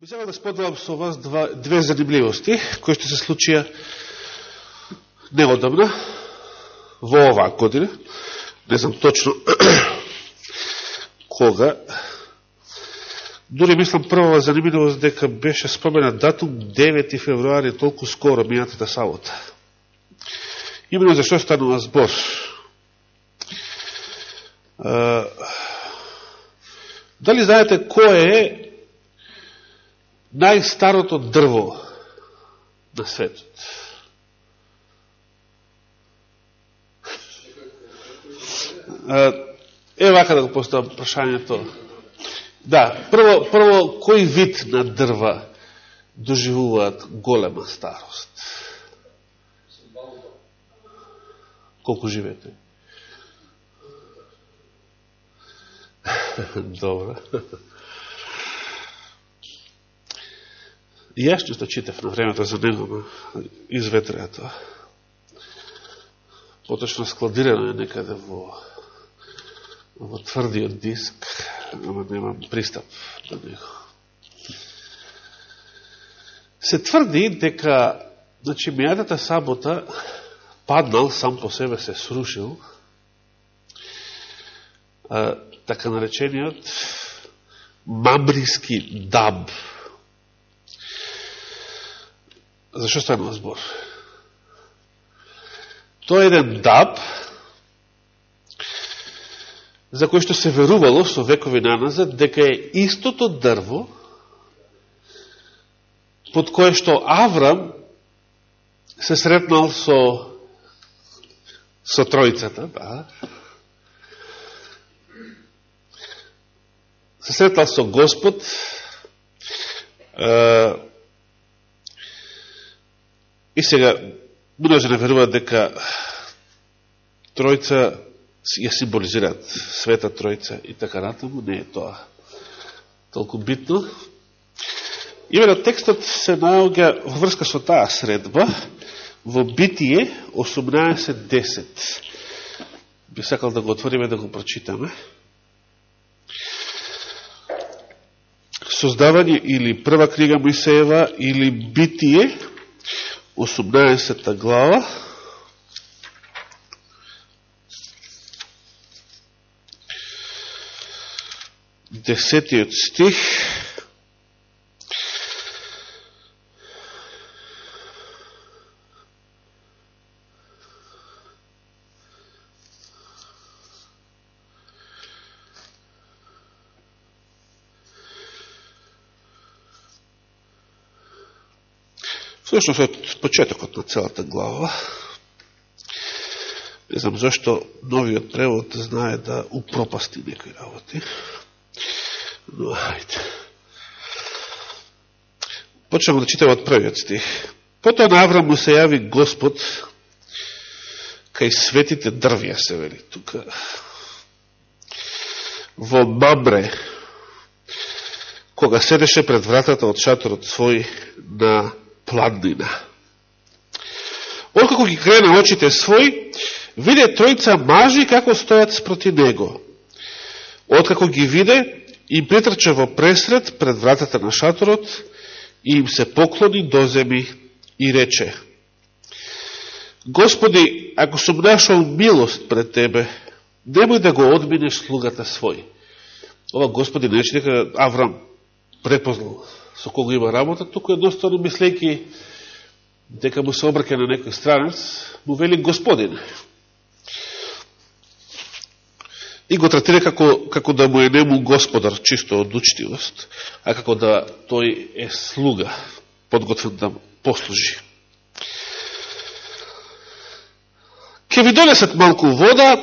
Би сега да споделам со вас два, две занимливости, кои што се случија неодамна, во оваа година. Не знам точно кога. Дури мислам првава занимливост дека беше споменат датум 9 февруари, толку скоро мијатата сабота. Именно за што станува збор. Дали знаете кој е најстарото дрво на светот. Е вака да го поставам прашањето. Да, прво, прво, кој вид на дрва доживуваат голема старост? Колку живете? Добро. И јас што да читав на времето за да него изветреа тоа. Поточно складирано е некаде во, во тврдиот диск, ама немам пристап до него. Се тврди дека значи, мијатата сабота паднал, сам по себе се срушил, а, така наречениот мамриски даб, Зашо станува збор? Тоа е еден даб, за кој што се верувало со векови наназад, дека е истото дрво, под кое што Аврам се сретнал со со тројцата, да, се сретнал со Господ, И сега, множи не да веруваат дека тројца ја символизираат света тројца и така натаму, не е тоа толку битно. Имено текстот се наоѓа во врска со таа средба во Битие 18.10. Би сакал да го отвориме да го прочитаме. Создавање или прва книга Моисеева или Битие 18 глава, десетиот стих, Всушност од почетокот на целата глава, не знам зашто новиот превод знае да упропасти некои работи, но ајде. Почнемо да читаме од првиот стих. Потоа на Аврам му се јави Господ кај светите дрвја се вели тука. Во Мамре, кога седеше пред вратата од шаторот свој на планина. Откако ги крена очите свој, виде тројца мажи како стојат спроти него. Откако ги виде, им притрча во пресред пред вратата на шаторот и им се поклони до земи и рече Господи, ако сум нашол милост пред Тебе, немој да го одминеш слугата свој. Ова Господи не дека Аврам препознал со кого има работа, туку едноставно мислејќи дека му се обрке на некој странец, му вели Господин. И го третира како, како да му е нему господар, чисто од учтивост, а како да тој е слуга, подготвен да послужи. Ке ви донесат малку вода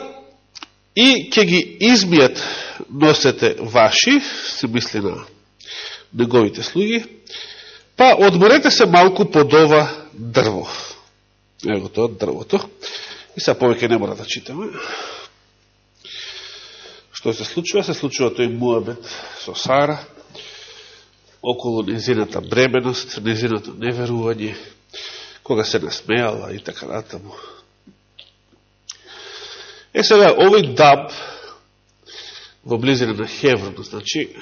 и ке ги измијат носете ваши, се мисли на неговите слуги, па одморете се малку под ова дрво. Ево тоа дрвото. И сега повеќе не мора да читаме. Што се случува? Се случува тој муабет со Сара, околу незината бременост, незиното неверување, кога се насмеала и така натаму. Е сега, овој даб во близина на Хеврон, значи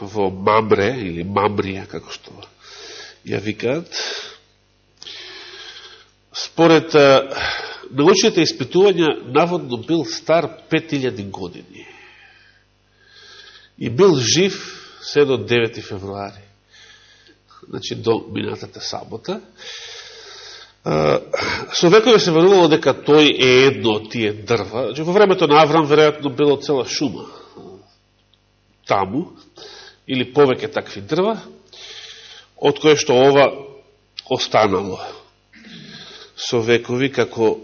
во Мамре или Мамрија, како што ја викаат. Според научните испитувања, наводно бил стар 5000 години. И бил жив се до 9 февруари. Значи до минатата сабота. Со векове се верувало дека тој е едно од тие дрва. Значи, во времето на Аврам, веројатно, било цела шума таму, или повеќе такви дрва, од кое што ова останало со векови како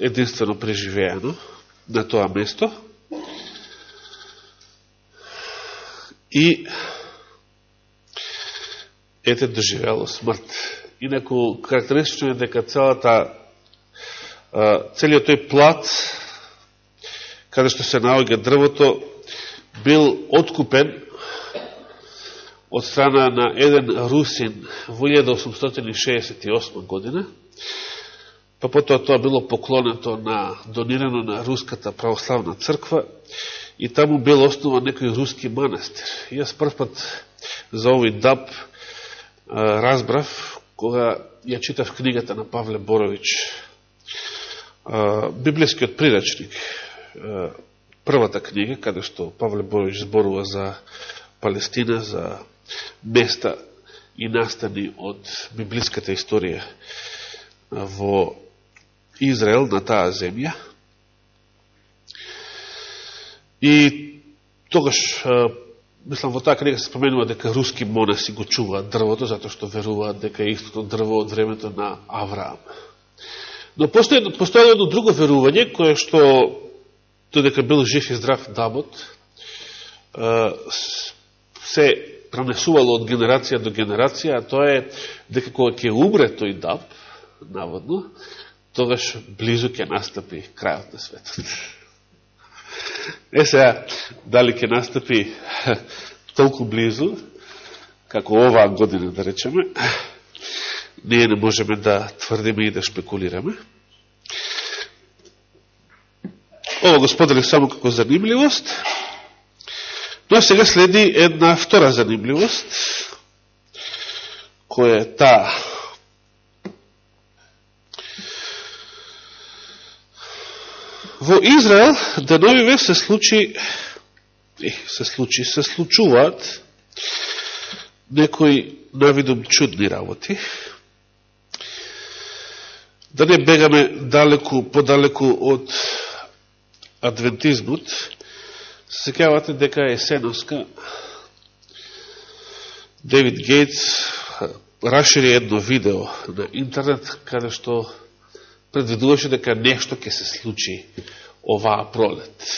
единствено преживеано на тоа место. И ете доживело смрт. Инако карактеристично е дека целата, целиот тој плат, каде што се наоѓа дрвото, бил откупен од страна на еден русин во 1868 година, па потоа тоа било поклонето на, донирано на Руската православна црква и таму бил основан некој руски манастир. И јас првпат за овој даб разбрав кога ја читав книгата на Павле Борович, библијскиот прирачник, првата книга, каде што Павле Борович зборува за Палестина, за места и настани од библиската историја во Израел, на таа земја. И тогаш мислам, во таа книга се споменува дека руски монаси го чуваат дрвото, затоа што веруваат дека е истото дрво од времето на Авраам. Но постои, постои едно друго верување, кое што тој дека бил жив и здрав Дабот, се пронесувало од генерација до генерација, а тоа е дека кога ќе умре тој Даб, наводно, тогаш близо ќе настапи крајот на светот. Е сега, дали ќе настапи толку близу, како оваа година, да речеме, ние не можеме да тврдиме и да шпекулираме. Ова го споделих само како занимливост, но сега следи една втора занимливост, која е таа Во Израел да деновиве се случи се случи, се случуваат некои навидом чудни работи. Да не бегаме далеку, подалеку од адвентизмот, секавате дека е сеноска Девид Гейтс расшири едно видео на интернет, каде што предвидуваше дека нешто ќе се случи оваа пролет.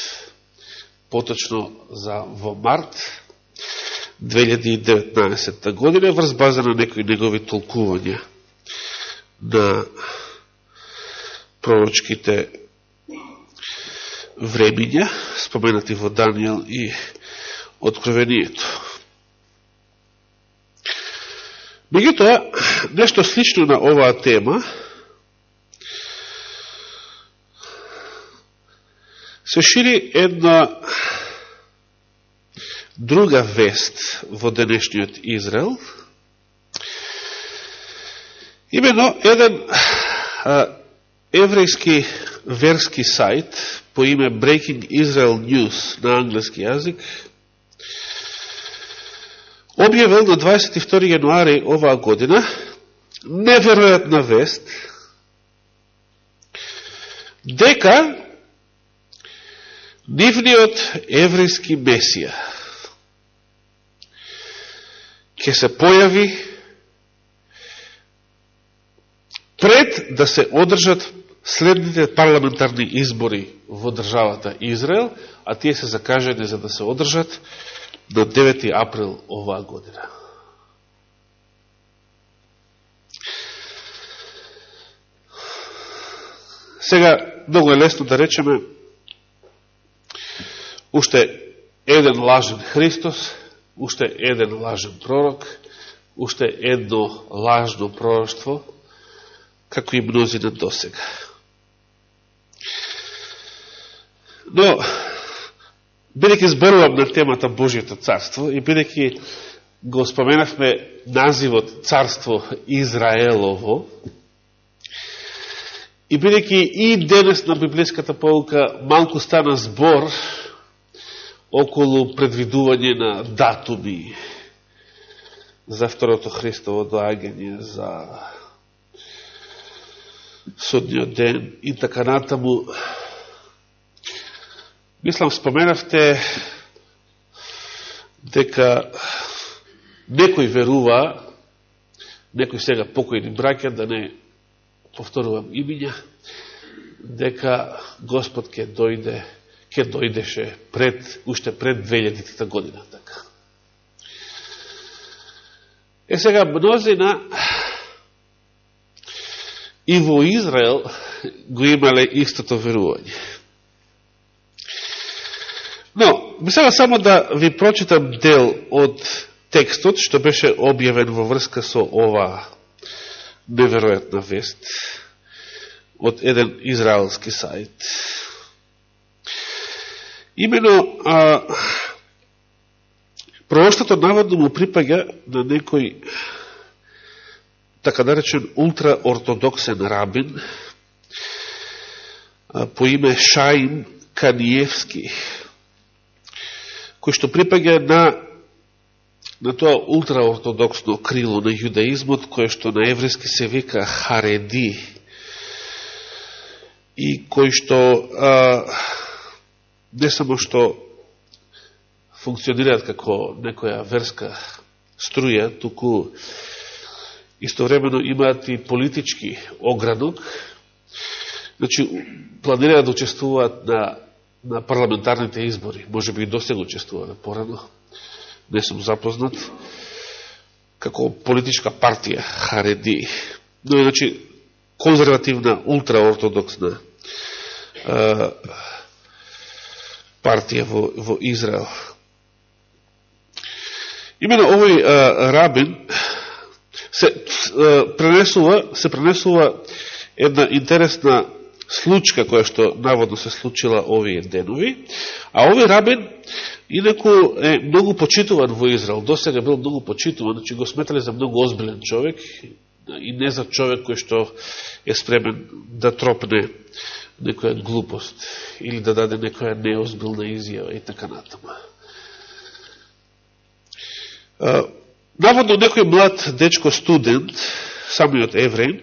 Поточно за во март 2019 година врз база на некои негови толкувања на пророчките времиња, споменати во Данијел и Откровението. Меѓутоа, нешто слично на оваа тема се шири една друга вест во денешниот Израел. Имено еден а, еврејски верски сајт по име Breaking Israel News на англиски јазик објавил на 22 јануари оваа година неверојатна вест дека нивниот еврејски месија ќе се појави пред да се одржат следните парламентарни избори во државата Израел, а тие се закажени за да се одржат до 9 април оваа година. Сега, много е лесно да речеме, уште еден лажен Христос, уште еден лажен пророк, уште едно лажно пророќство, како и мнозина до сега. Но, бидеќи зборувам на темата Божијето царство и бидеќи го споменавме називот Царство Израелово, и бидеќи и денес на библиската полка малку стана збор околу предвидување на датуми за второто Христово доагање, за судниот ден и така натаму. Мислам, споменавте дека некој верува, некој сега покојни браќа, да не повторувам имиња, дека Господ ќе дојде, ќе дојдеше пред, уште пред 2000 година. Така. Е сега, мнозина и во Израел го имале истото верување. Но, би сега само да ви прочитам дел од текстот, што беше објавен во врска со ова неверојатна вест од еден израелски сајт. Имено, а, пророштото наводно му припаѓа на некој така наречен ултраортодоксен рабин по име Шаим Каниевски, кој што припаѓа на на тоа ултраортодоксно крило на јудаизмот, кое што на еврејски се вика Хареди, и кој што а, не само што функционираат како некоја верска струја, туку истовремено имаат и политички огранок, значи планираат да учествуваат на, на парламентарните избори, може би и до сега учествуваат порано, не сум запознат, како политичка партија Хареди, но значи конзервативна, ултраортодоксна партија во, во Израел. Именно овој а, рабин се пренесува, се пренесува една интересна случка која што наводно се случила овие денови, а овој рабин инаку е многу почитуван во Израел, до сега бил многу почитуван, значи го сметале за многу озбилен човек и не за човек кој што е спремен да тропне некоја глупост или да даде некоја неозбилна изјава и така натаму. Наводно некој млад дечко студент, самиот евреј,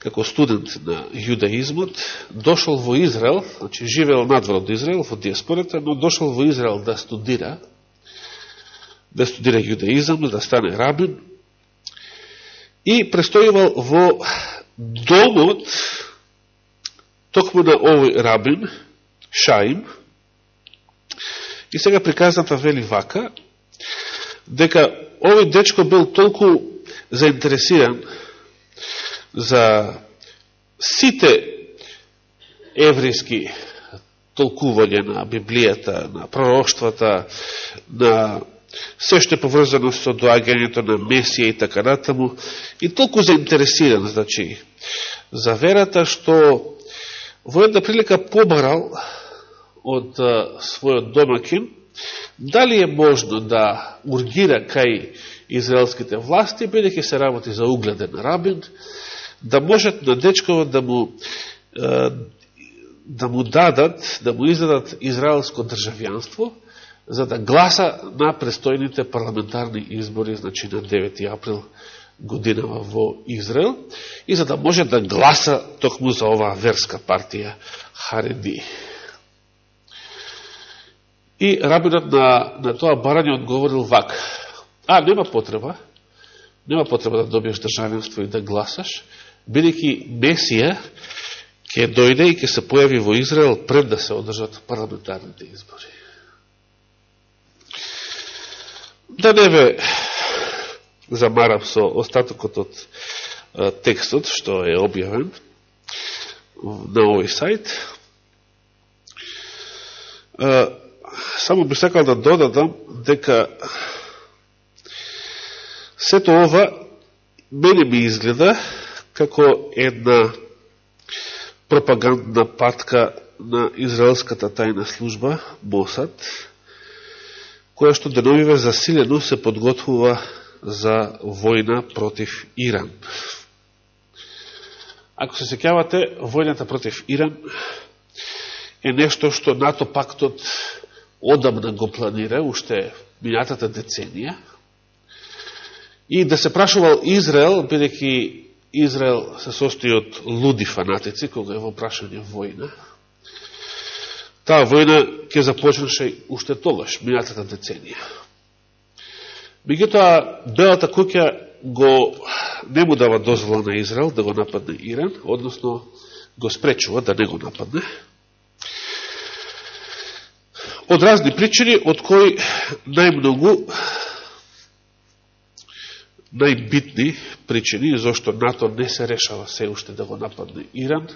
како студент на јудаизмот, дошол во Израел, значи живеел надвор од Израел, во диаспората, но дошол во Израел да студира, да студира јудаизам, да стане рабин, и престојувал во домот токму на овој рабин, Шаим, и сега приказната вели вака, дека овој дечко бил толку заинтересиран за сите еврейски толкување на Библијата, на пророштвата, на се што е поврзано со доагањето на Месија и така натаму, и толку заинтересиран, значи, за верата, што во една прилика побарал од својот домакин, Дали е можно да ургира кај израелските власти, бидеќи се работи за угледен рабин, да можат на дечкова да му да му дадат, да му издадат израелско државјанство, за да гласа на престојните парламентарни избори, значи на 9 април годинава во Израел, и за да може да гласа токму за оваа верска партија Хареди. И рабинот на, на тоа барање одговорил вак. А, нема потреба, нема потреба да добиеш државенство и да гласаш, бидејќи Месија ќе дојде и ќе се појави во Израел пред да се одржат парламентарните избори. Да не ве замарам со остатокот од текстот што е објавен на овој сајт само би сакал да додадам дека сето ова мене ми изгледа како една пропагандна патка на израелската тајна служба, БОСАТ, која што деновиве засилено се подготвува за војна против Иран. Ако се секјавате, војната против Иран е нешто што НАТО пактот одамна да го планира, уште минатата деценија, и да се прашувал Израел, бидеќи Израел се состои од луди фанатици, кога е во прашање војна, таа војна ќе започнеше уште тогаш, минатата деценија. Меѓутоа, Белата куќа го не му дава дозвола на Израел да го нападне Иран, односно го спречува да не го нападне. Од разни причини, од кои најмногу најбитни причини зашто НАТО не се решава се уште да го нападне Иран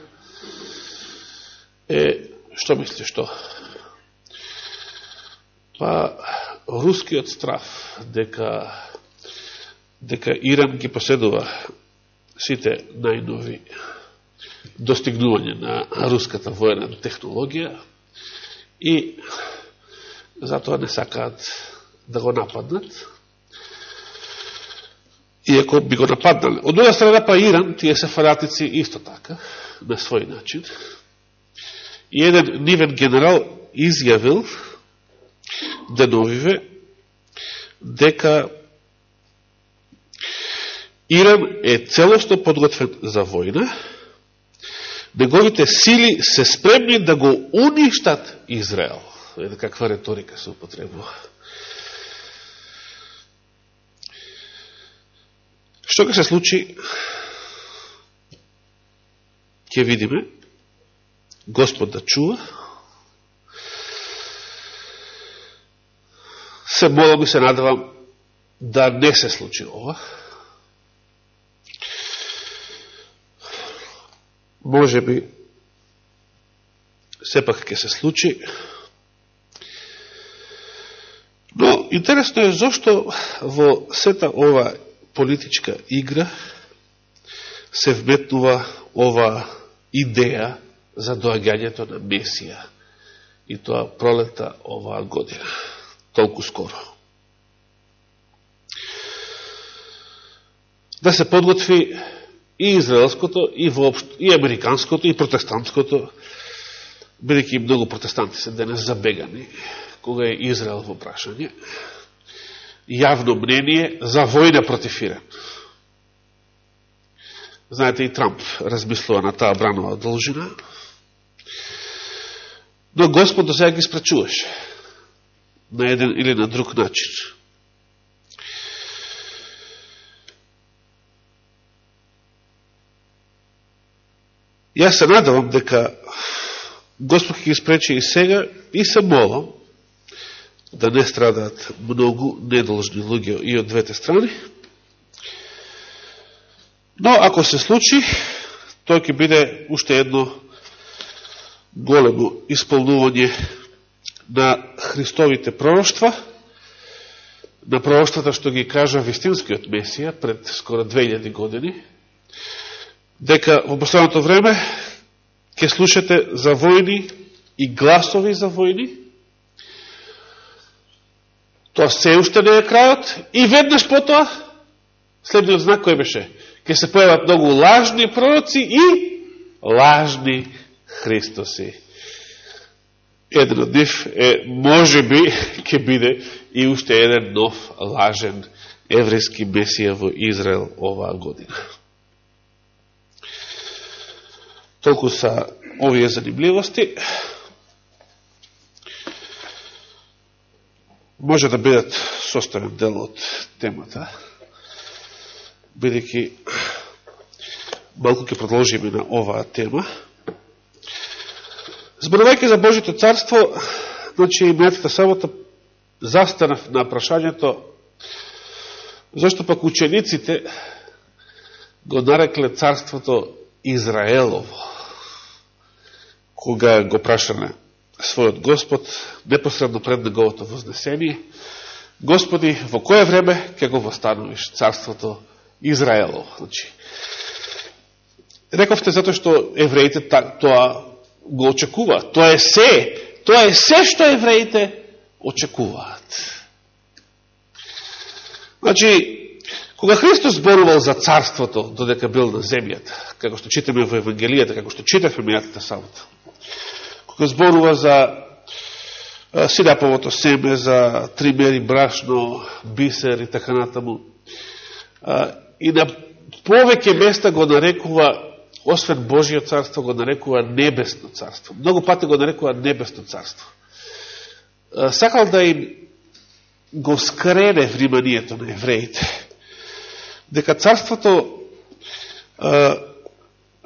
е, што мисли, што? Па, рускиот страф дека дека Иран ги поседува сите најнови достигнување на руската воена технологија и затоа не сакаат да го нападнат. Иако би го нападнале. Од друга страна па Иран, тие се фанатици исто така, на свој начин. И еден нивен генерал изјавил деновиве дека Иран е целосно подготвен за војна, неговите сили се спремни да го уништат Израел. Еде да, каква реторика се употребува. Што ќе се случи? Ке видиме. Господ да чува. Се молам и се надавам да не се случи ова. може би сепак ќе се случи. Но интересно е зашто во сета ова политичка игра се вметнува ова идеја за доагањето на Месија и тоа пролета оваа година, толку скоро. Да се подготви и израелското, и воопшто, и американското, и протестантското, бидеќи многу протестанти се денес забегани, кога е Израел во прашање, јавно мнение за војна против Иран. Знаете, и Трамп размислува на таа бранова должина, но Господ до сега ги спрачуваше на еден или на друг начин. Јас се надавам дека Господ ќе ги спречи и сега и се молам да не страдаат многу недолжни луѓе и од двете страни. Но ако се случи, тој ќе биде уште едно големо исполнување на Христовите пророќства, на пророќствата што ги кажа вистинскиот Месија пред скоро 2000 години, дека во последното време ќе слушате за војни и гласови за војни. Тоа се уште не е крајот и веднаш потоа следниот знак кој беше? Ке се појават многу лажни пророци и лажни Христоси. Еден од нив е, може би, ќе биде и уште еден нов лажен еврејски месија во Израел оваа година. Толку са овие занимливости. Може да бидат составен дел од темата, бидеќи малку ќе продолжиме на оваа тема. Зборувајќи за Божито царство, значи и мејатата сабота застанав на прашањето зашто пак учениците го нарекле царството Израелово кога го прашане својот Господ, непосредно пред неговото вознесение, Господи, во кое време ќе го востановиш царството Израелово? Значи, рековте затоа што евреите тоа го очекуваат. Тоа е се, тоа е се што евреите очекуваат. Значи, кога Христос зборувал за царството, додека бил на земјата, како што читаме во Евангелијата, како што читавме мејатата самото, кога зборува за сидаповото семе, за тримери брашно, бисер и така натаму, и на повеќе места го нарекува освен Божиот царство, го нарекува небесно царство. Многу пати го нарекува небесно царство. Сакал да им го скрене вниманието на евреите, дека царството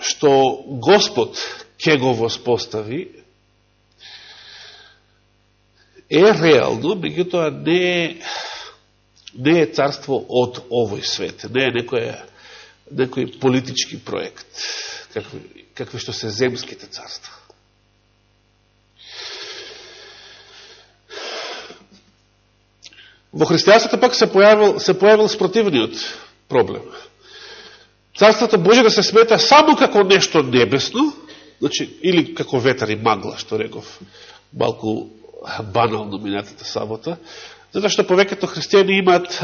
што Господ ќе го воспостави, е реално, меѓутоа не е, не е царство од овој свет, не е некој, некој политички проект какви, какви што се земските царства. Во христијанството пак се појавил, се појавил спротивниот проблем. Царството може да се смета само како нешто небесно, значи, или како ветар и магла, што реков малку банално минатата сабота, затоа што повеќето христијани имаат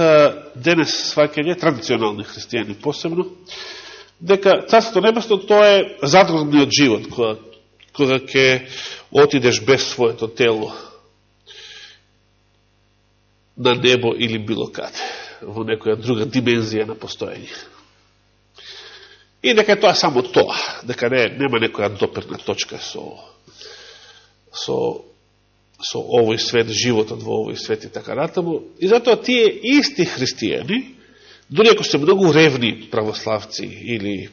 денес сваќање, традиционални христијани посебно, дека Царството Небесно тоа е задружниот живот, кога, кога ќе отидеш без своето тело на небо или било каде, во некоја друга димензија на постоење. И дека е тоа само тоа, дека не, нема некоја доперна точка со, со, со овој свет, животот во овој свет и така натаму. И затоа тие исти христијани, Дори ако се многу ревни православци или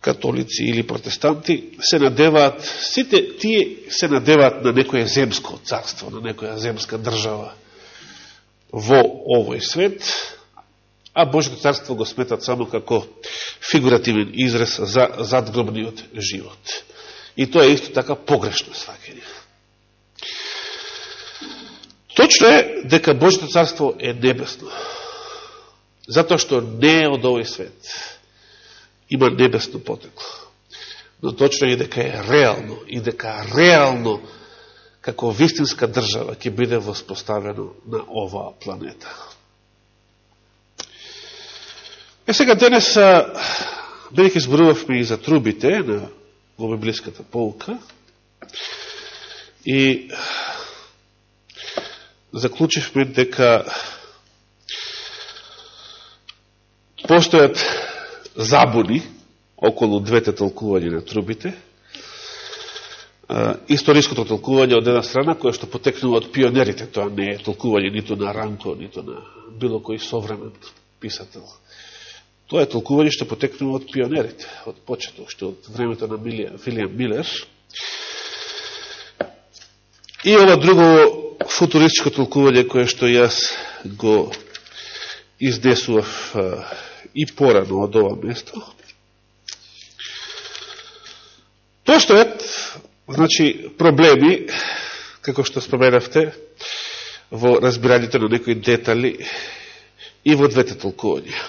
католици или протестанти, се надеваат, сите тие се надеваат на некое земско царство, на некоја земска држава во овој свет, а Божето царство го сметат само како фигуративен израз за задгробниот живот. И тоа е исто така погрешно свакење. Точно е дека Божето царство е небесно. Затоа што не е од овој свет. Има небесно потекло. Но точно е дека е реално и дека реално како вистинска држава ќе биде воспоставено на оваа планета. Е сега денес, бидеќи зборувавме и за трубите на во библиската полка, и заклучивме дека постојат забуни околу двете толкувања на трубите. Историското толкување од една страна, која што потекнува од пионерите, тоа не е толкување нито на Ранко, нито на било кој современ писател. Тоа е толкување што потекнува од пионерите, од почеток, што од времето на Филијан Милер. И ова друго футуристичко толкување кое што јас го изнесував и порано од ова место. Постојат, значи, проблеми, како што споменавте, во разбирањето на некои детали и во двете толкувања.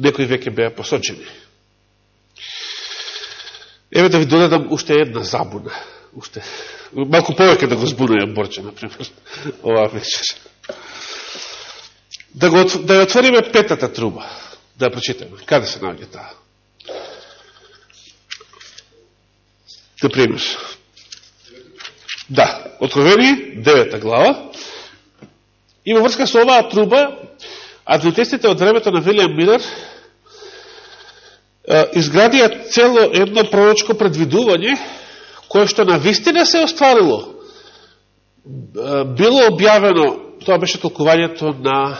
Некои веќе беа посочени. Еве да ви додадам уште една забуна. Уште, малку повеќе да го збунуја Борче, например, оваа вечер да, го, да ја отвориме петата труба, да ја прочитаме. Каде се наоѓа таа? Да примеш. Да, Откровение, девета глава. И во врска со оваа труба, адвентистите од времето на Вилијам Милер изградија цело едно пророчко предвидување, кое што на вистина се остварило. Било објавено, тоа беше толкувањето на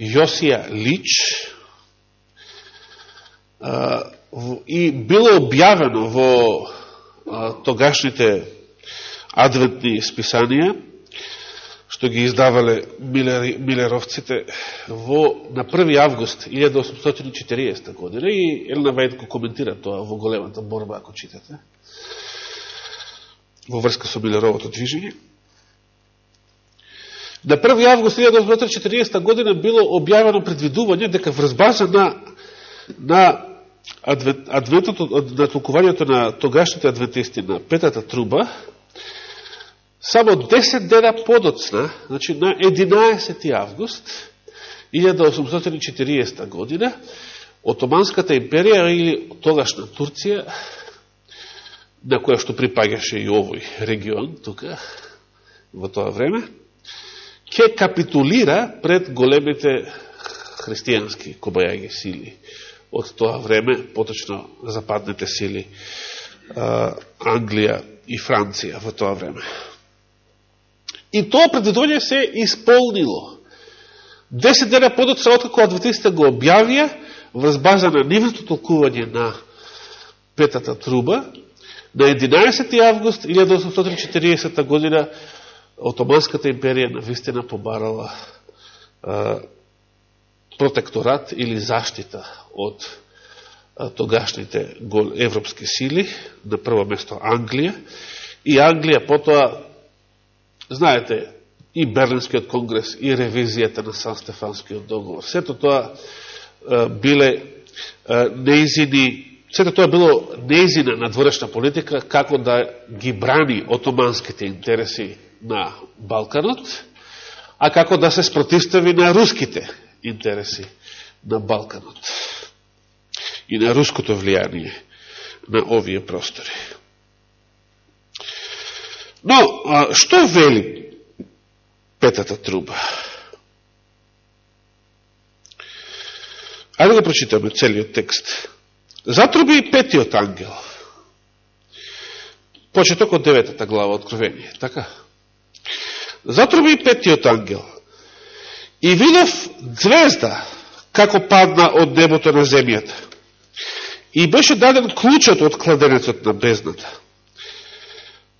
Јосија Лич и било објавено во тогашните адвентни списанија, што ги издавале Милери, Милеровците во, на 1. август 1840 година и Елена Вајдко коментира тоа во големата борба, ако читате, во врска со Милеровото движење. На 1. август 1940 година било објавено предвидување дека врз база на, на адвентното, на толкувањето на тогашните адвентисти на петата труба, само 10 дена подоцна, значи на 11. август 1840 година, Отоманската империја или тогашна Турција, на која што припагаше и овој регион, тука, во тоа време, ќе капитулира пред големите христијански кобајаги сили од тоа време, поточно западните сили Англија и Франција во тоа време. И тоа предвидување се исполнило. Десет дена подоцна, откако адвентистите го објавија, врз база на нивното толкување на петата труба, на 11. август 1840 година Отоманската империја на вистина побарала а, протекторат или заштита од а, тогашните европски сили, на прво место Англија, и Англија потоа, знаете, и Берлинскиот конгрес, и ревизијата на Сан Стефанскиот договор. Сето тоа а, биле неизини Сето тоа било неизина надворешна политика како да ги брани отоманските интереси на Балканот, а како да се спротистави на руските интереси на Балканот и на руското влијание на овие простори. Но, што вели петата труба? Ајде да прочитаме целиот текст. Затруби петиот ангел. Почеток од деветата глава Откровение, така? Затруби петиот ангел. И видов звезда, како падна од небото на земјата. И беше даден клучот од кладенецот на бездната.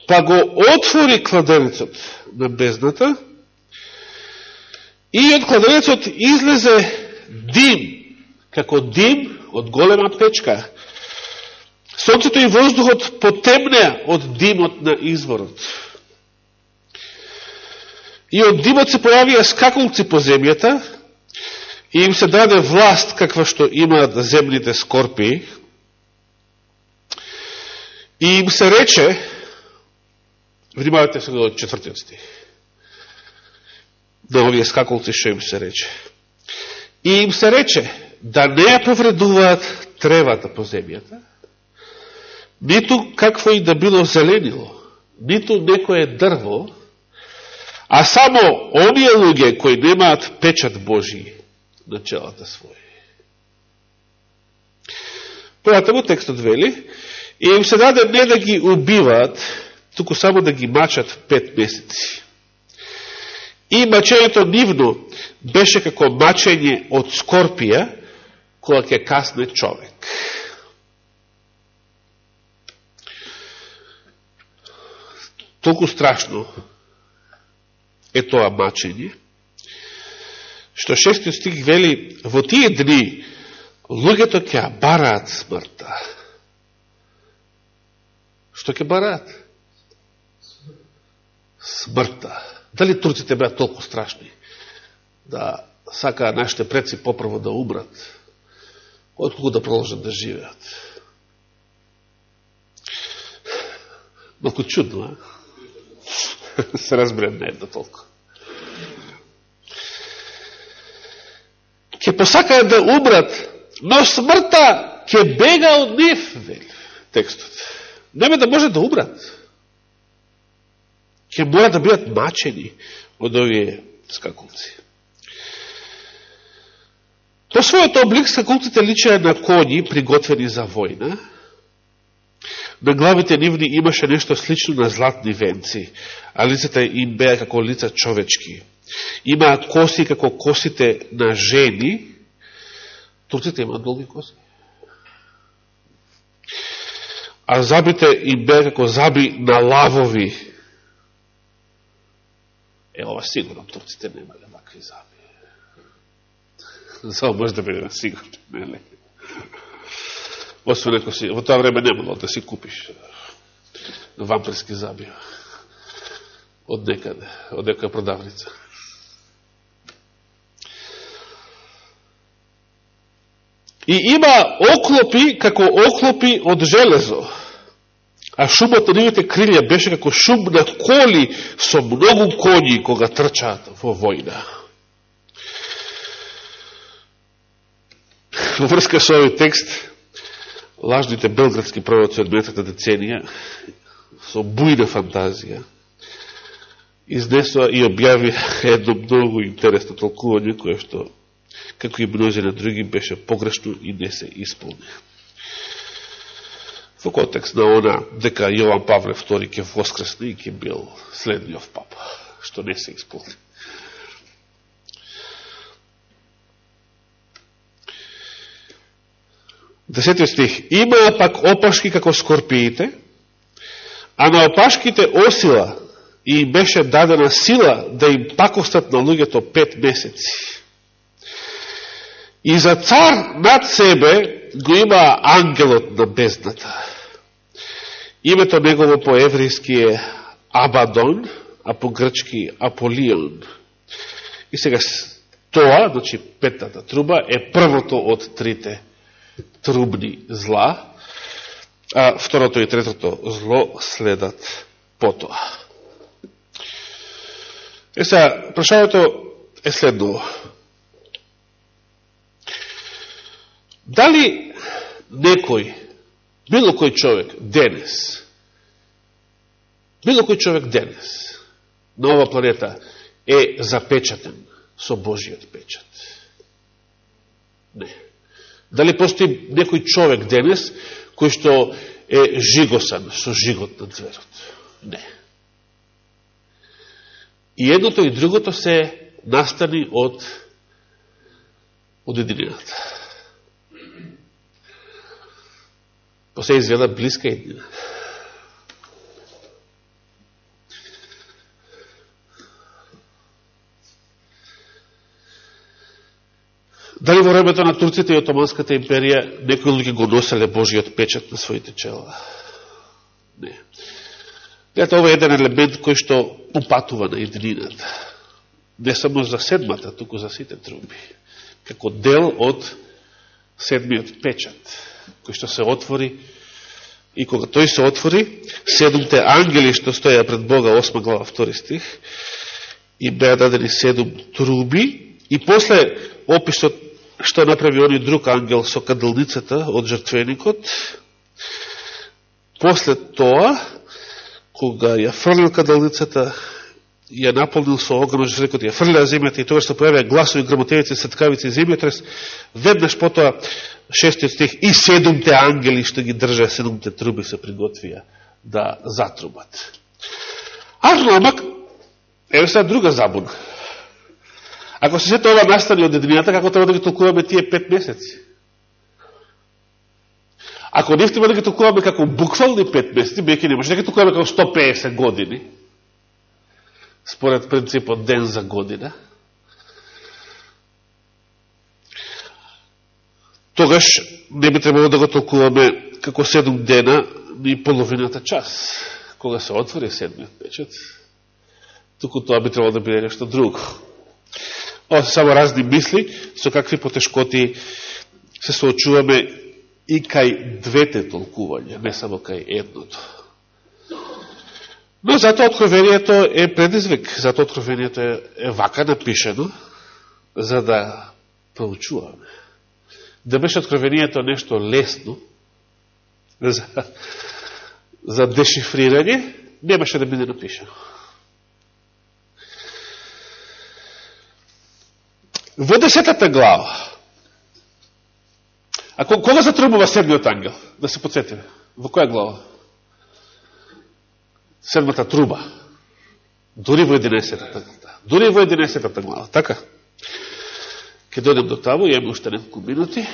Па го отвори кладенецот на бездната и од кладенецот излезе дим, како дим од голема печка. Сонцето и воздухот потемнеа од димот на изворот. И од димот се појавија скакулци по земјата и им се даде власт каква што имаат земните скорпи. И им се рече, внимавате сега од четвртиот стих, до овие скакулци што им се рече. И им се рече да не ја повредуваат тревата по земјата, ниту какво и да било зеленило, ниту некое дрво, а само оние луѓе кои немаат печат Божи на челата своји. Понатаму текстот вели, и им се даде не да ги убиваат, туку само да ги мачат пет месеци. И мачењето нивно беше како мачење од скорпија, кога ќе касне човек. Толку страшно е тоа мачење, што шестиот стих вели, во тие дни луѓето ќе бараат смртта. Што ќе бараат? Смртта. Дали турците беа толку страшни да сакаа нашите предци попрво да умрат, отколку да продолжат да живеат? Малко чудно, а? се разберем на едно толку. Ке посакаат да умрат, но смртта ќе бега од нив, вели текстот. Нема да може да умрат. Ке мора да бидат мачени од овие скакулци. По својот облик скакулците личеа на коњи приготвени за војна, На главите нивни имаше нешто слично на златни венци, а лицата им беа како лица човечки. Имаа коси како косите на жени. Турците имаат долги коси. А забите им беа како заби на лавови. Е, ова сигурно турците немале вакви заби. Само може да биде сигурно, нели? Освен ако си, во тоа време немало да си купиш вампирски забија од некаде, од некоја продавница. И има оклопи како оклопи од железо. А шумот на нивите крилја беше како шум на коли со многу коњи кога трчаат во војна. Во врска со овој текст, лажните белградски пророци од метата деценија, да со бујна фантазија, изнесува и објави едно многу интересно толкување, кое што, како и множи на други, беше погрешно и не се исполни. Во контекст на она, дека Јован Павле II ќе воскресне и ќе бил следниот папа, што не се исполни. Десетиот стих. Имаа пак опашки како скорпиите, а на опашките осила и им беше дадена сила да им пакостат на луѓето пет месеци. И за цар над себе го има ангелот на бездната. Името негово по еврејски е Абадон, а по грчки Аполион. И сега тоа, значи петата труба, е првото од трите трубни зла, а второто и третото зло следат потоа. Е сега, прашањето е следува Дали некој, било кој човек денес, било кој човек денес на ова планета е запечатен со Божиот печат? Не. Дали постои некој човек денес кој што е жигосан со жигот на зверот? Не. И едното и другото се настани од од единината. Па изгледа близка еднина. Дали во времето на турците и Отоманската империја некои луѓе го носеле Божиот печат на своите чела? Не. Гледате, ова е еден елемент кој што упатува на еднината. Не само за седмата, туку за сите труби. Како дел од седмиот печат, кој што се отвори и кога тој се отвори, седумте ангели што стоја пред Бога, 8 глава, 2 стих, и беа дадени седум труби, и после описот што направи они друг ангел со кадалницата од жртвеникот. После тоа, кога ја фрлил кадалницата, ја наполнил со огромно жртвеникот, ја фрлила земјата и тоа што појавија гласови, грамотевици, сеткавици и земјотрес, веднаш потоа, шестиот стих, и седумте ангели што ги држа, седумте труби се приготвија да затрубат. Арнамак, еве сега друга забуна. Ако се сето ова настани од единината, како треба да ги толкуваме тие пет месеци? Ако не втима да ги толкуваме како буквални пет месеци, беки не може да ги толкуваме како 150 години, според принципот ден за година, тогаш не би требало да го толкуваме како 7 дена ни половината час, кога се отвори седмиот печет, туку тоа би требало да биде нешто друго. Ова се само разни мисли, со какви потешкоти се соочуваме и кај двете толкувања, не само кај едното. Но затоа откровението е предизвик, затоа откровението е, е вака напишено, за да проучуваме. Да беше откровението нешто лесно за, за дешифрирање, немаше да биде напишено. Во десетата глава, а кога затрубува седмиот ангел? Да се подсетиме. Во која глава? Седмата труба. Дори во 11-та. Дори во 11-та глава. Така? Ке дојдем до таму, имаме уште неколку минути.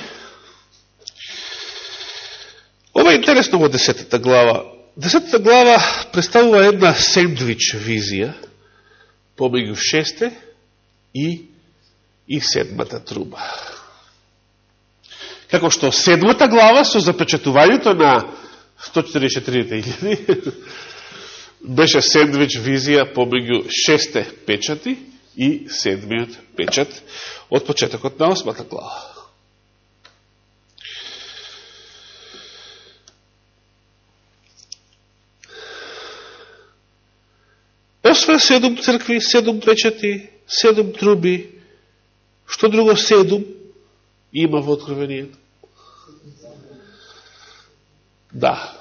Ова е интересно во 10-та глава. 10-та глава представува една сендвич визија помеѓу шесте и и седмата труба. Како што седмата глава со запечатувањето на 144.000 беше сендвич визија помеѓу шесте печати и седмиот печат од почетокот на осмата глава. Освен седом цркви, седум печати, седум труби, што друго седум има во откровението? Да.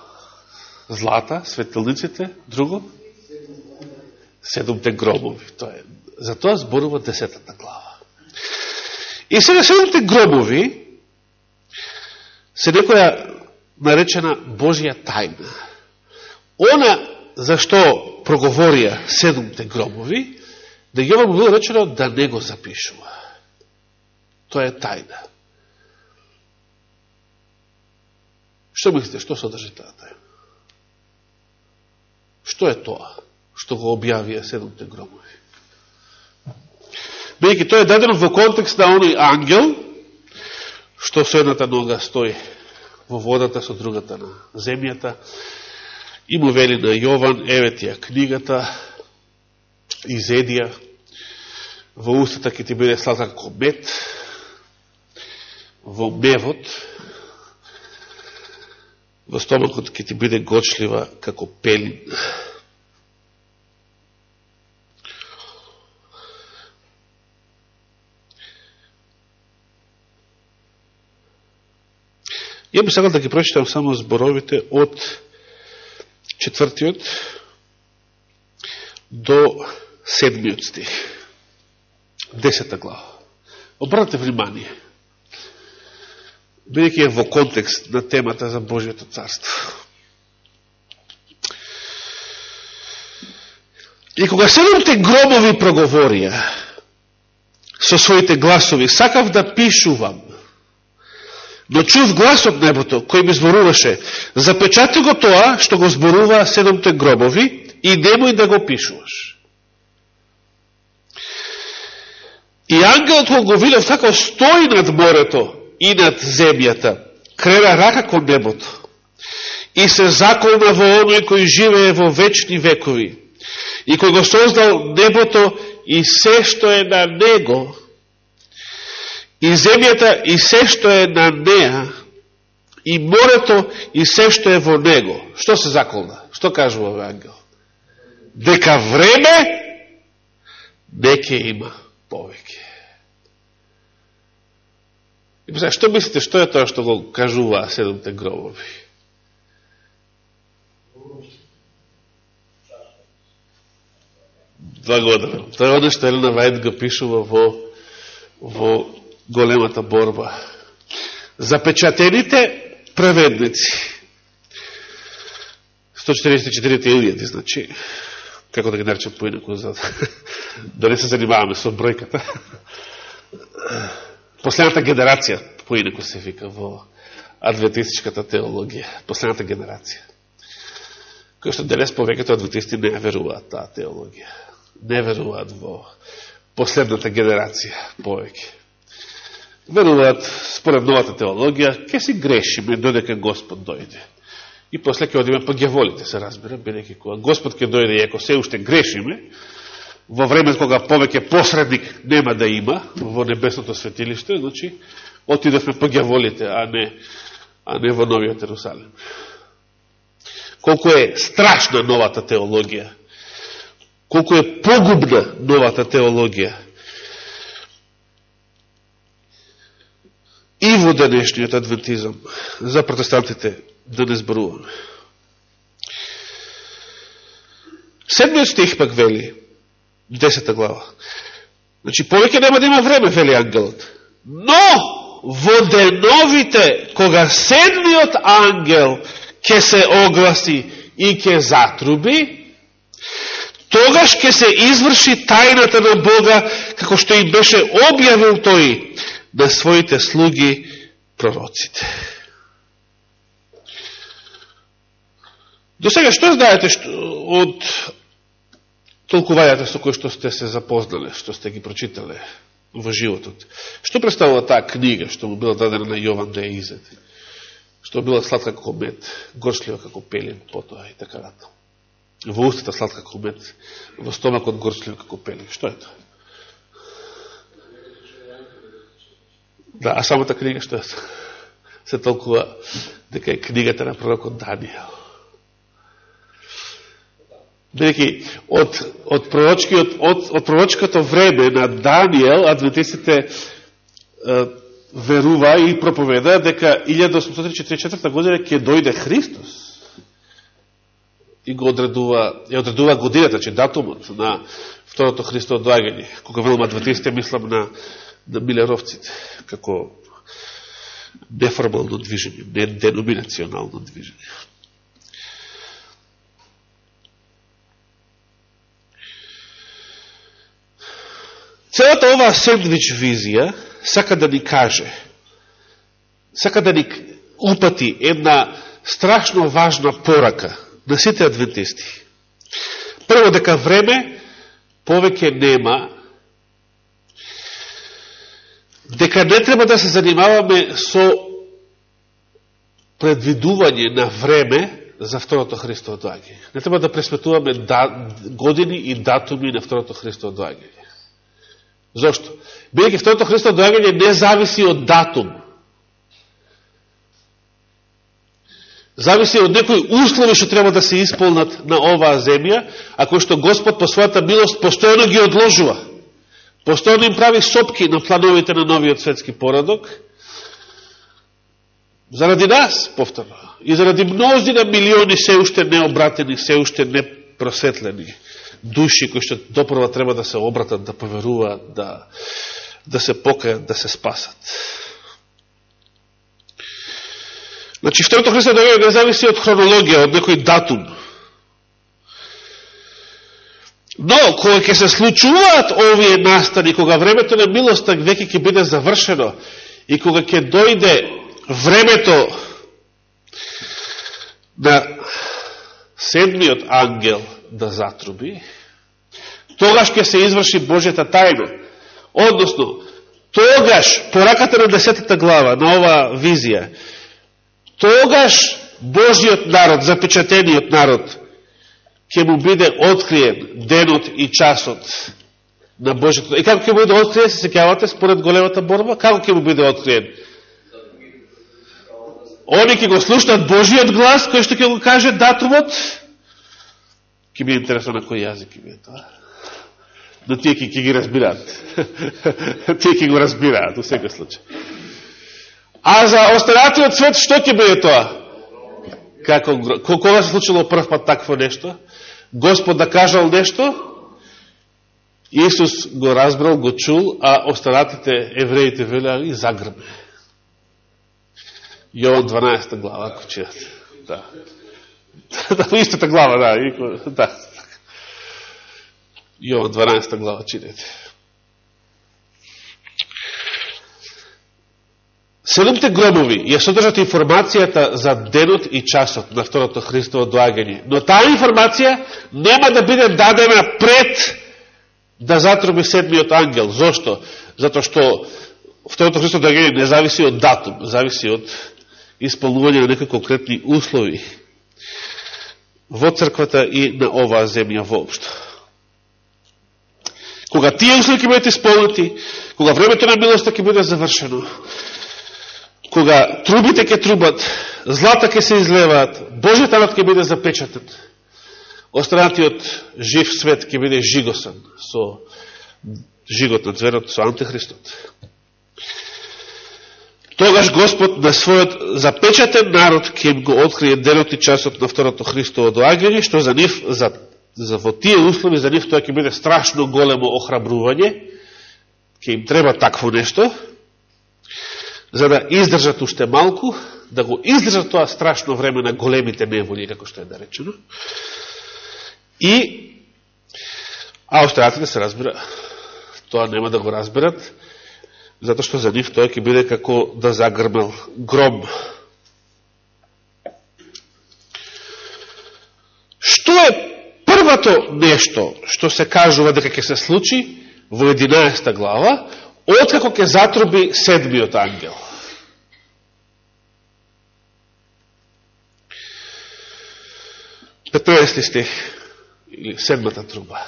Злата, светилниците, друго? Седумте гробови. Тоа е. За тоа зборува десетата глава. И сега седумте гробови се некоја наречена Божија тајна. Она зашто проговорија седумте гробови, да ја му било речено да не го запишува. Тоа е тајна. Што мислите, што содржи таа тајна? Што е тоа што го објавија седумте гробови? Бејќи тоа е дадено во контекст на оној ангел, што со едната нога стои во водата, со другата на земјата, и му вели на Јован, еве тија книгата, изедија, во устата ќе ти биде сладка комет, во мевот, во стомакот ќе ти биде гочлива како пелин. Ја би сакал да ги прочитам само зборовите од четвртиот до седмиот стих. Десета глава. Обратете внимание. Бидеќи е во контекст на темата за Божијето царство. И кога седомте гробови проговорија со своите гласови, сакав да пишувам Но чув глас од небото, кој ми зборуваше, запечати го тоа што го зборува седомте гробови и немој да го пишуваш. И ангелот кој го видов така стои над морето и над земјата, крена рака кон небото и се заколна во оној кој живее во вечни векови и кој го создал небото и се што е на него, и земјата и се што е на неа, и морето и се што е во него. Што се заколна? Што кажува овој ангел? Дека време неке има повеќе. И па што мислите, што е тоа што го кажува седомте гробови? Благодарам. Тоа е оно што Елена Вајд го пишува во, во големата борба. Запечатените праведници. 144 значи, како да ги наречам поинако, за да не се занимаваме со бројката. Последната генерација, поинако се вика во адвентистичката теологија. Последната генерација. Која што денес повеќето адвентисти не веруваат таа теологија. Не веруваат во последната генерација повеќе веруваат според новата теологија, Ке си грешиме додека Господ дојде. И после ќе одиме па ќе волите, се разбира, бидејќи кога Господ ќе дојде и ако се уште грешиме, во време кога повеќе посредник нема да има во небесното светилиште, значи отидовме по ќе а не, а не во новиот Ерусалим. Колку е страшна новата теологија, колку е погубна новата теологија, и во денешниот адвентизам за протестантите да не зборуваме. Седмиот стих пак вели, десета глава. Значи, повеќе нема да има време, вели ангелот. Но, во деновите, кога седмиот ангел ќе се огласи и ќе затруби, тогаш ќе се изврши тајната на Бога, како што им беше објавил тој на своите слуги пророците. До сега, што знаете што, од толкувањата со кои што сте се запознале, што сте ги прочитале во животот? Што представува таа книга што му била дадена на Јован да ја изеди? Што била сладка како мед, горшлива како пелин, потоа и така рато. Во устата сладка како мед, во стомакот горшлива како пелин. Што е тоа? Да, а самата книга што се толкува дека е книгата на пророкот Данијел. Бидеќи, од, од, пророчкиот, од, од пророчкото време на Даниел, адвентистите верува и проповеда дека 1844 година ќе дојде Христос и го одредува, ја одредува годината, че датумот на второто Христово доагање. Кога велам адвентистите, мислам на, на милеровците, како неформално движење, не деноминационално движење. Целата оваа сендвич визија сака да ни каже, сака да ни упати една страшно важна порака на сите адвентисти. Прво, дека време повеќе нема, дека не треба да се занимаваме со предвидување на време за второто Христово доаѓање. Не треба да пресметуваме да, години и датуми на второто Христово доаѓање. Зошто? Бидеќи второто Христово доаѓање не зависи од датум. Зависи од некои услови што треба да се исполнат на оваа земја, а кои што Господ по својата милост постојано ги одложува. Постојано им прави сопки на плановите на новиот светски порадок, заради нас, повторно, и заради мнозина милиони се уште необратени, се уште непросветлени души кои што допрва треба да се обратат, да поверуваат, да, да се покајат, да се спасат. Значи, второто Христо догаѓа не зависи од хронологија, од некој датум. Но, кога ќе се случуваат овие настани, кога времето на милоста веќе ќе биде завршено и кога ќе дојде времето на седмиот ангел да затруби, тогаш ќе се изврши Божјата тајна. Односно, тогаш, пораката на десетата глава, на оваа визија, тогаш Божиот народ, запечатениот народ, ќе му биде откриен денот и часот на Божиот. И како ќе му биде откриен, се секјавате според големата борба? Како ќе му биде откриен? Они ќе го слушнат Божиот глас, кој што ќе го каже датумот, ќе биде интересно на кој јазик ќе биде тоа. Но тие ќе, ги разбираат. тие ќе го разбираат, во секој случај. А за останатиот свет, што ќе биде тоа? Како, кога се случило прв пат такво нешто? Господ да кажал нешто, Исус го разбрал, го чул, а останатите евреите велеа и загрбе. Јован 12 глава, ако чеат. Да да, истата глава, да. И, да. Јован 12 глава читете. Седомте гробови ја содржат информацијата за денот и часот на второто Христово доагање. Но таа информација нема да биде дадена пред да затруби седмиот ангел. Зошто? Зато што второто Христово доагање не зависи од датум, зависи од исполнување на некои конкретни услови во црквата и на оваа земја воопшто. Кога тие услови ќе бидат исполнети, кога времето на милоста ќе биде завршено, кога трубите ќе трубат, злата ќе се излеваат, Божјата народ ќе биде запечатен, останатиот жив свет ќе биде жигосан со жигот на зверот, со антихристот тогаш Господ на својот запечатен народ ќе им го открие денот и часот на второто Христово доаѓање, што за нив, за, за во тие услови, за нив тоа ќе биде страшно големо охрабрување, ќе им треба такво нешто, за да издржат уште малку, да го издржат тоа страшно време на големите неволи, како што е наречено. И, а останатите се разбира, тоа нема да го разберат, затоа што за нив тоа ќе биде како да загрмел гром. Што е првото нешто што се кажува дека ќе се случи во 11 глава, откако ќе затруби седмиот ангел? Петнаести стих, или седмата труба.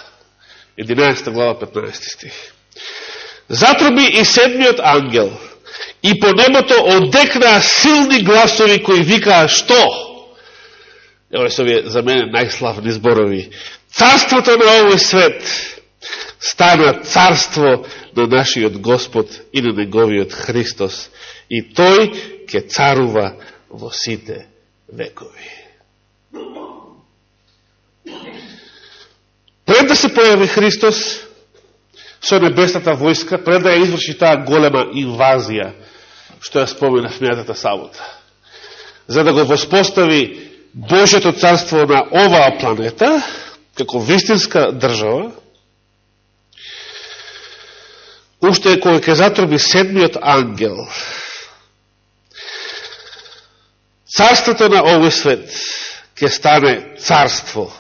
11 глава, 15 стих. Затруби и седмиот ангел и по небото одекнаа силни гласови кои викаа што? Ево се овие за мене најславни зборови царството на овој свет стана царство на нашиот Господ и на Неговиот Христос. И Тој ќе царува во сите векови. Пред да се појави Христос со небесната војска, пред да ја изврши таа голема инвазија, што ја спомена в мијатата сабота, за да го воспостави Божето царство на оваа планета, како вистинска држава, уште кога ќе затроби седмиот ангел, царството на овој свет ќе стане царство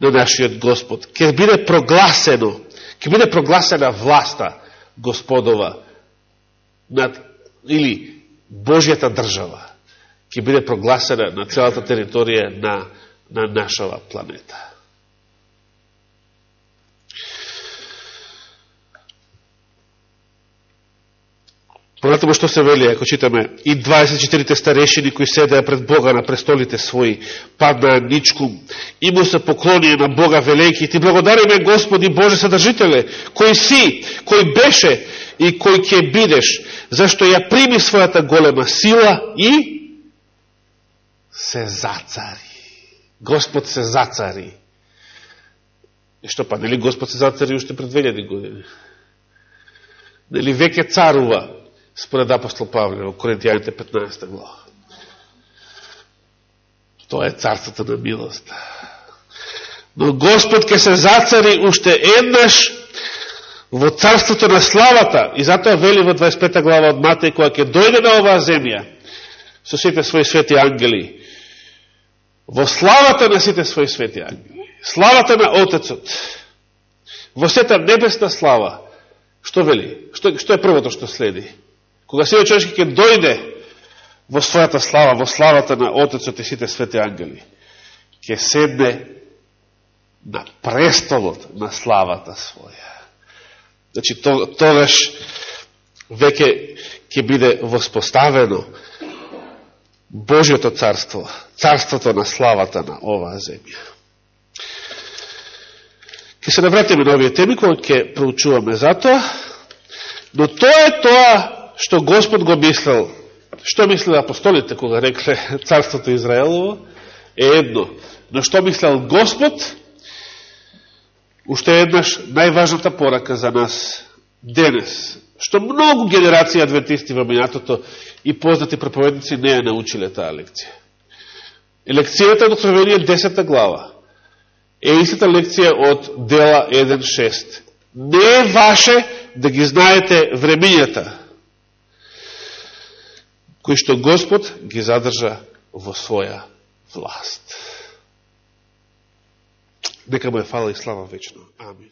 на нашиот Господ. Ќе биде прогласено, ќе биде прогласена власта Господова над, или Божјата држава, ќе биде прогласена на целата територија на, на нашава планета. Понатаму што се вели, ако читаме, и 24 старешини кои седеа пред Бога на престолите своји, паднаа ничкум, и му се поклонија на Бога велејки, ти благодариме Господи Боже Садржителе, кој си, кој беше и кој ќе бидеш, зашто ја прими својата голема сила и се зацари. Господ се зацари. И што па, нели Господ се зацари уште пред 2000 години? Нели веќе царува? Според апостол Павле во Коринтијаните 15 глава. Тоа е царството на милост. Но Господ ке се зацари уште еднаш во царството на славата и затоа вели во 25 глава од Матеј која ќе дојде на оваа земја со сите своји свети ангели во славата на сите своји свети ангели славата на Отецот во сета небесна слава што вели? Што, што е првото што следи? Кога сиот човечки ќе дојде во својата слава, во славата на Отецот и сите свети ангели, ќе седне на престолот на славата своја. Значи, тогаш веќе ќе биде воспоставено Божиото царство, царството на славата на оваа земја. Ке се навратиме на овие теми, кои ќе проучуваме затоа, но тоа е тоа што Господ го мислел, што мислел апостолите кога рекле Царството Израелово, е едно. Но што мислел Господ, уште еднаш најважната порака за нас денес, што многу генерации адвентисти во минатото и познати проповедници не ја научиле таа лекција. Лекцијата од Откровение 10 глава е истата лекција од дела 1.6. Не е ваше да ги знаете времењата, кои што Господ ги задржа во своја власт. Нека му е фала и слава вечно. Амин.